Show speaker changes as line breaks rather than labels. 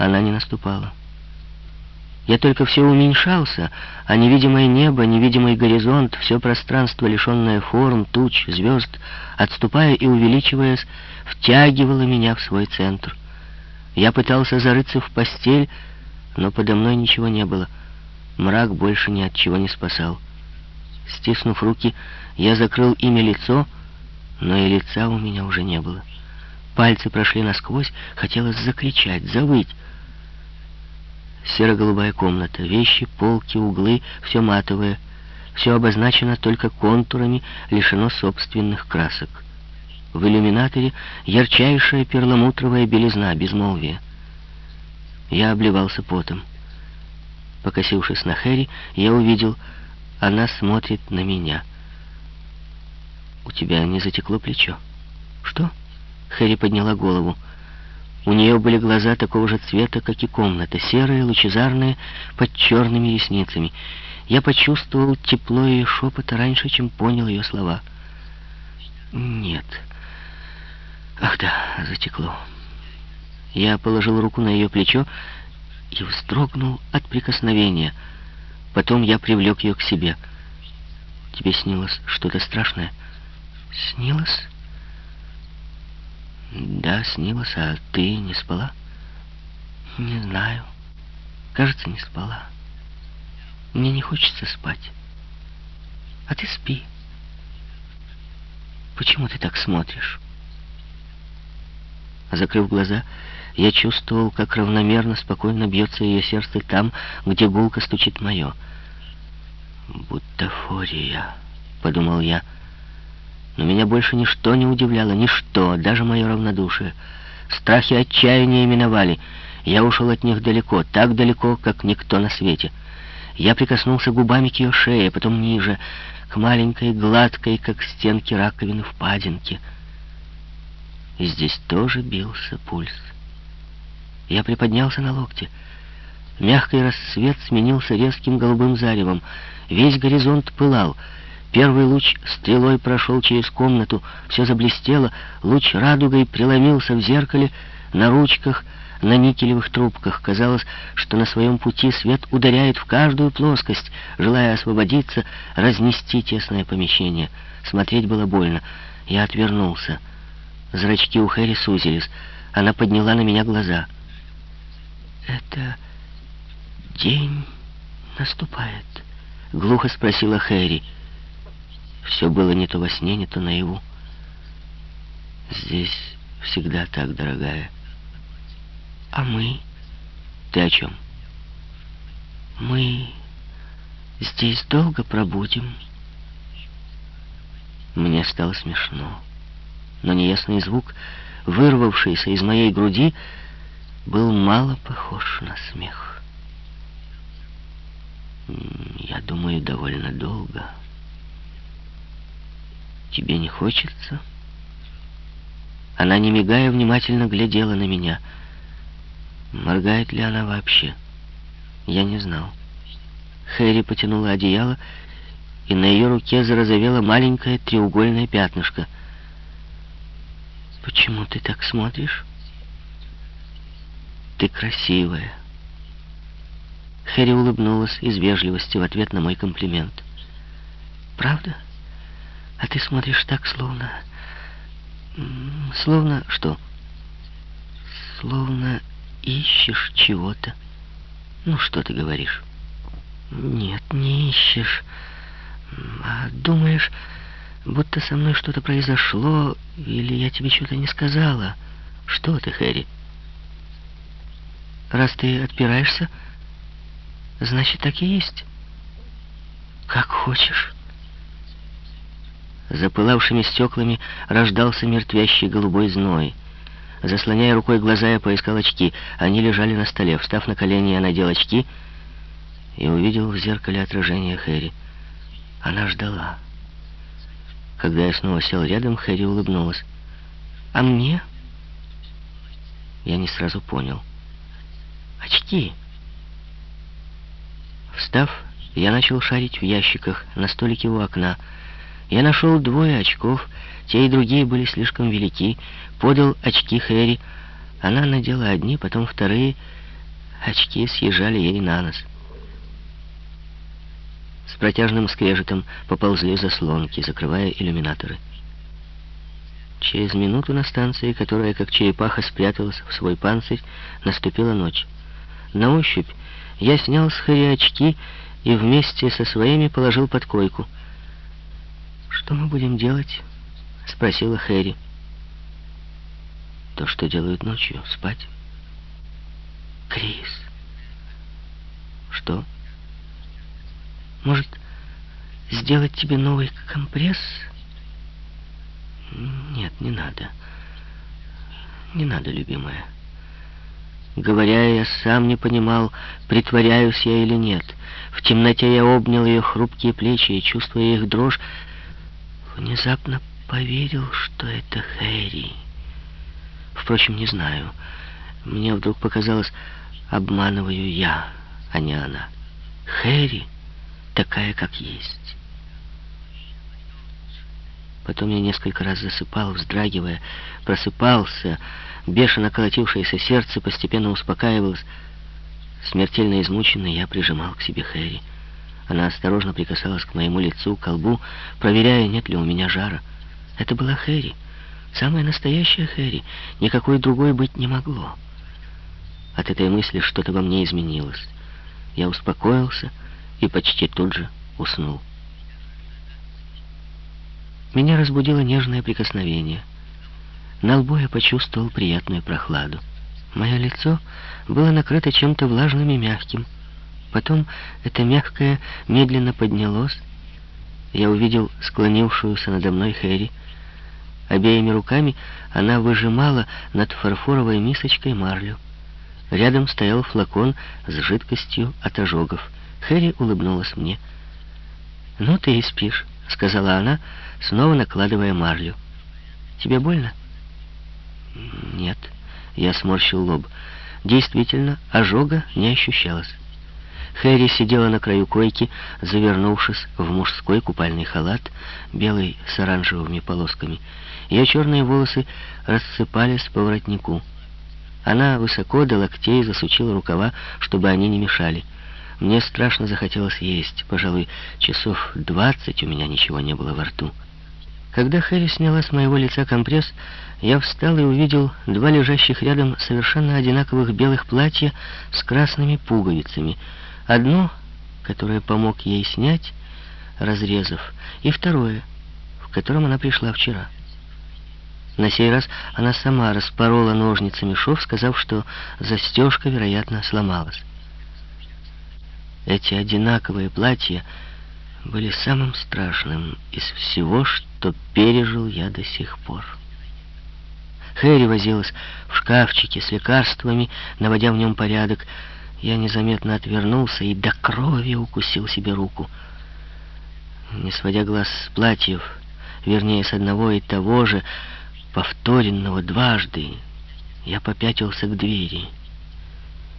Она не наступала. Я только все уменьшался, а невидимое небо, невидимый горизонт, все пространство, лишенное форм, туч, звезд, отступая и увеличиваясь, втягивало меня в свой центр. Я пытался зарыться в постель, но подо мной ничего не было. Мрак больше ни от чего не спасал. Стиснув руки, я закрыл ими лицо, но и лица у меня уже не было. Пальцы прошли насквозь, хотелось закричать, завыть. Серо-голубая комната, вещи, полки, углы, все матовое. Все обозначено только контурами, лишено собственных красок. В иллюминаторе ярчайшая перламутровая белизна, безмолвие. Я обливался потом. Покосившись на Хэри, я увидел, она смотрит на меня. «У тебя не затекло плечо?» «Что?» Хэри подняла голову. У нее были глаза такого же цвета, как и комната, серые, лучезарные, под черными ресницами. Я почувствовал тепло ее шепота раньше, чем понял ее слова. «Нет». «Ах да, затекло». Я положил руку на ее плечо и вздрогнул от прикосновения. Потом я привлек ее к себе. «Тебе снилось что-то страшное?» «Снилось?» Да, снилось, а ты не спала? Не знаю. Кажется, не спала. Мне не хочется спать. А ты спи. Почему ты так смотришь? Закрыв глаза, я чувствовал, как равномерно, спокойно бьется ее сердце там, где гулко стучит мое. «Бутафория», — подумал я, — но меня больше ничто не удивляло, ничто, даже мое равнодушие. Страхи отчаяния миновали. Я ушел от них далеко, так далеко, как никто на свете. Я прикоснулся губами к ее шее, потом ниже, к маленькой, гладкой, как стенки раковины впадинке. И здесь тоже бился пульс. Я приподнялся на локте. Мягкий рассвет сменился резким голубым заревом. Весь горизонт пылал — Первый луч стрелой прошел через комнату, все заблестело, луч радугой преломился в зеркале, на ручках, на никелевых трубках. Казалось, что на своем пути свет ударяет в каждую плоскость, желая освободиться, разнести тесное помещение. Смотреть было больно. Я отвернулся. Зрачки у Хэри сузились. Она подняла на меня глаза. «Это день наступает?» — глухо спросила Хэри. Все было не то во сне, не то наяву. Здесь всегда так, дорогая. А мы? Ты о чем? Мы здесь долго пробудем. Мне стало смешно. Но неясный звук, вырвавшийся из моей груди, был мало похож на смех. Я думаю, довольно долго. Тебе не хочется?» Она, не мигая, внимательно глядела на меня. Моргает ли она вообще? Я не знал. Хэри потянула одеяло, и на ее руке зарозовело маленькое треугольное пятнышко. «Почему ты так смотришь?» «Ты красивая». Хэри улыбнулась из вежливости в ответ на мой комплимент. «Правда?» А ты смотришь так, словно... Словно что? Словно ищешь чего-то. Ну, что ты говоришь? Нет, не ищешь. А думаешь, будто со мной что-то произошло, или я тебе что-то не сказала. Что ты, Хэри? Раз ты отпираешься, значит, так и есть. Как хочешь. За пылавшими стеклами рождался мертвящий голубой зной. Заслоняя рукой глаза, я поискал очки. Они лежали на столе. Встав на колени, я надел очки и увидел в зеркале отражение Хэри. Она ждала. Когда я снова сел рядом, Хэри улыбнулась. «А мне?» Я не сразу понял. «Очки!» Встав, я начал шарить в ящиках на столике у окна, я нашел двое очков, те и другие были слишком велики, подал очки Хэри. Она надела одни, потом вторые. очки съезжали ей на нос. С протяжным скрежетом поползли заслонки, закрывая иллюминаторы. Через минуту на станции, которая как черепаха спряталась в свой панцирь, наступила ночь. На ощупь я снял с Хэри очки и вместе со своими положил под койку. «Что мы будем делать?» — спросила Хэри. «То, что делают ночью, спать». «Крис». «Что?» «Может, сделать тебе новый компресс?» «Нет, не надо. Не надо, любимая». Говоря, я сам не понимал, притворяюсь я или нет. В темноте я обнял ее хрупкие плечи и, чувствуя их дрожь, внезапно поверил, что это Хэри. Впрочем, не знаю. Мне вдруг показалось, обманываю я, а не она. Хэри такая, как есть. Потом я несколько раз засыпал, вздрагивая, просыпался, Бешено колотившееся сердце постепенно успокаивалось. Смертельно измученный я прижимал к себе Хэри. Она осторожно прикасалась к моему лицу, колбу, проверяя, нет ли у меня жара. Это была Хэри. Самая настоящая Хэри. Никакой другой быть не могло. От этой мысли что-то во мне изменилось. Я успокоился и почти тут же уснул. Меня разбудило нежное прикосновение. На лбу я почувствовал приятную прохладу. Мое лицо было накрыто чем-то влажным и мягким. Потом это мягкое медленно поднялось. Я увидел склонившуюся надо мной Хэри. Обеими руками она выжимала над фарфоровой мисочкой марлю. Рядом стоял флакон с жидкостью от ожогов. Хэри улыбнулась мне. «Ну, ты и спишь», — сказала она, снова накладывая марлю. «Тебе больно?» Нет, я сморщил лоб. Действительно, ожога не ощущалось. Хэри сидела на краю койки, завернувшись в мужской купальный халат, белый с оранжевыми полосками. Ее черные волосы рассыпались по воротнику. Она высоко до локтей засучила рукава, чтобы они не мешали. Мне страшно захотелось есть. Пожалуй, часов двадцать у меня ничего не было во рту. Когда Хэри сняла с моего лица компресс, я встал и увидел два лежащих рядом совершенно одинаковых белых платья с красными пуговицами. Одно, которое помог ей снять, разрезав, и второе, в котором она пришла вчера. На сей раз она сама распорола ножницами шов, сказав, что застежка, вероятно, сломалась. Эти одинаковые платья были самым страшным из всего, что пережил я до сих пор. Хэри возилась в шкафчике с лекарствами, наводя в нем порядок. Я незаметно отвернулся и до крови укусил себе руку. Не сводя глаз с платьев, вернее, с одного и того же, повторенного дважды, я попятился к двери.